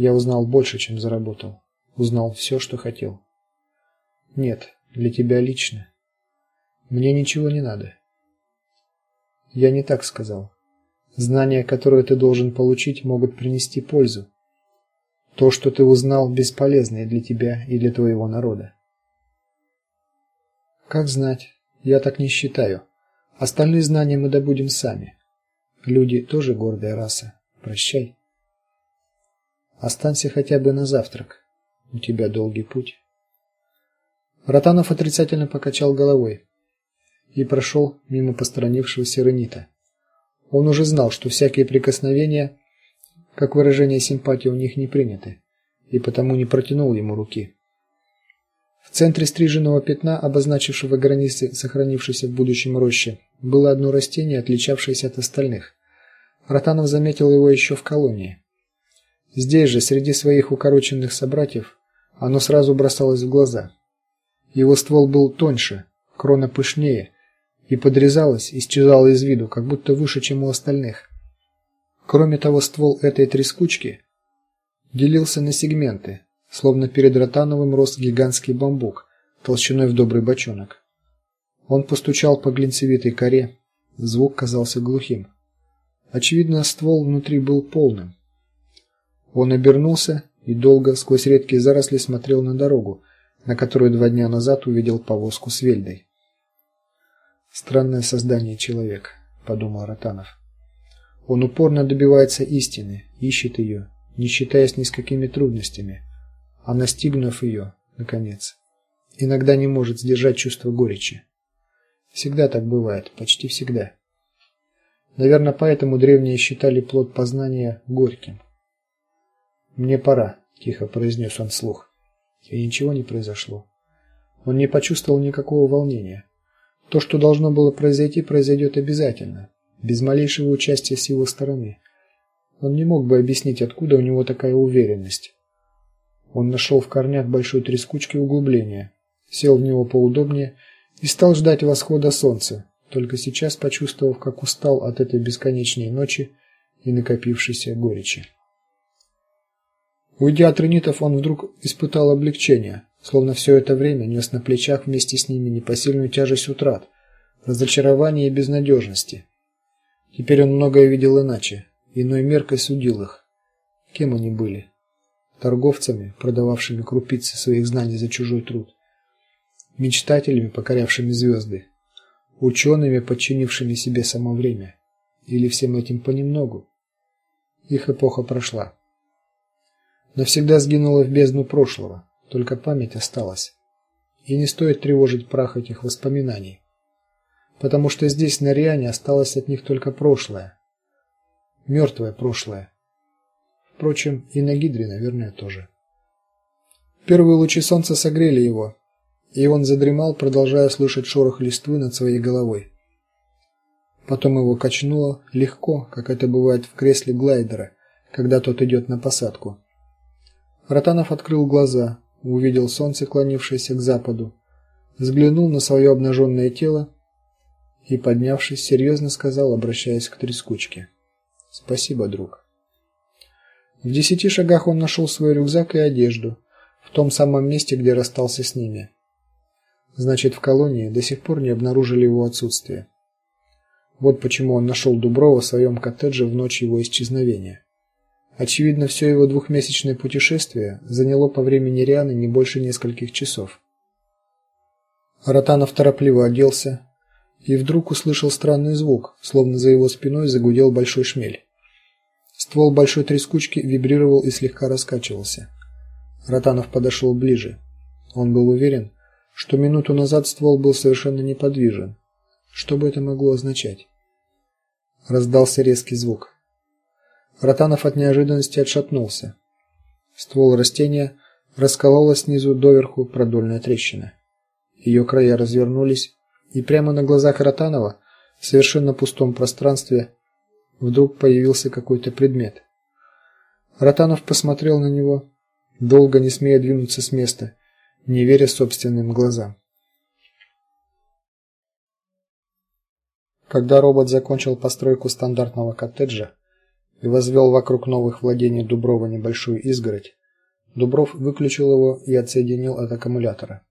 Я узнал больше, чем заработал. Узнал все, что хотел. Нет, для тебя лично. Мне ничего не надо. Я не так сказал. Знания, которые ты должен получить, могут принести пользу. То, что ты узнал, бесполезно и для тебя, и для твоего народа. Как знать? Я так не считаю. Остальные знания мы добудем сами. Люди тоже гордая раса. Прощай. Останься хотя бы на завтрак. У тебя долгий путь. Ротанов отрицательно покачал головой и прошел мимо посторонившегося Ренита. Он уже знал, что всякие прикосновения, как выражение симпатии, у них не приняты, и потому не протянул ему руки. В центре стриженного пятна, обозначившего границы сохранившейся в будущем рощи, было одно растение, отличавшееся от остальных. Ротанов заметил его еще в колонии. Здесь же, среди своих укороченных собратьев, оно сразу бросалось в глаза. Его ствол был тоньше, крона пышнее, и подрезалась, исчезала из виду, как будто выше, чем у остальных. Кроме того, ствол этой трескучки делился на сегменты, словно перед Ротановым рос гигантский бамбук толщиной в добрый бочонок. Он постучал по глинцевитой коре, звук казался глухим. Очевидно, ствол внутри был полным. Он обернулся и долго сквозь редкие заросли смотрел на дорогу, на которую два дня назад увидел повозку с Вельдой. Странное создание человек, подумал Ротанов. Он упорно добивается истины, ищет ее, не считаясь ни с какими трудностями, а настигнув ее, наконец, иногда не может сдержать чувство горечи. Всегда так бывает, почти всегда. Наверное, поэтому древние считали плод познания горьким. Мне пора, тихо произнес он вслух. И ничего не произошло. Он не почувствовал никакого волнения. То, что должно было произойти, произойдет обязательно, без малейшего участия с его стороны. Он не мог бы объяснить, откуда у него такая уверенность. Он нашел в корнях большой трескучки углубление, сел в него поудобнее и стал ждать восхода солнца, только сейчас почувствовав, как устал от этой бесконечной ночи и накопившейся горечи. Уйдя от ренитов, он вдруг испытал облегчение словно все это время нес на плечах вместе с ними непосильную тяжесть утрат, разочарования и безнадежности. Теперь он многое видел иначе, иной меркой судил их. Кем они были? Торговцами, продававшими крупицы своих знаний за чужой труд, мечтателями, покорявшими звезды, учеными, подчинившими себе само время, или всем этим понемногу. Их эпоха прошла. Навсегда сгинула в бездну прошлого только память осталась. И не стоит тревожить прах этих воспоминаний, потому что здесь на Риане осталось от них только прошлое. мертвое прошлое. Впрочем, и на Гидре, наверное, тоже. Первые лучи солнца согрели его, и он задремал, продолжая слышать шорох листвы над своей головой. Потом его качнуло легко, как это бывает в кресле глайдера, когда тот идет на посадку. Ротанов открыл глаза увидел солнце, клонившееся к западу, взглянул на свое обнаженное тело и, поднявшись, серьезно сказал, обращаясь к трескучке: "Спасибо, друг". В десяти шагах он нашел свой рюкзак и одежду в том самом месте, где расстался с ними. Значит, в колонии до сих пор не обнаружили его отсутствие. Вот почему он нашел Дуброва в своем коттедже в ночь его исчезновения. Очевидно, все его двухмесячное путешествие заняло по времени Рианы не больше нескольких часов. Ротанов торопливо оделся и вдруг услышал странный звук, словно за его спиной загудел большой шмель. Ствол большой трескучки вибрировал и слегка раскачивался. Ротанов подошел ближе. Он был уверен, что минуту назад ствол был совершенно неподвижен. Что бы это могло означать? Раздался резкий звук. Ротанов от неожиданности отшатнулся. Ствол растения расколола снизу доверху продольная трещина. Ее края развернулись, и прямо на глазах Ротанова в совершенно пустом пространстве вдруг появился какой-то предмет. Ротанов посмотрел на него, долго не смея двинуться с места, не веря собственным глазам. Когда робот закончил постройку стандартного коттеджа, и возвел вокруг новых владений Дуброва небольшую изгородь, Дубров выключил его и отсоединил от аккумулятора.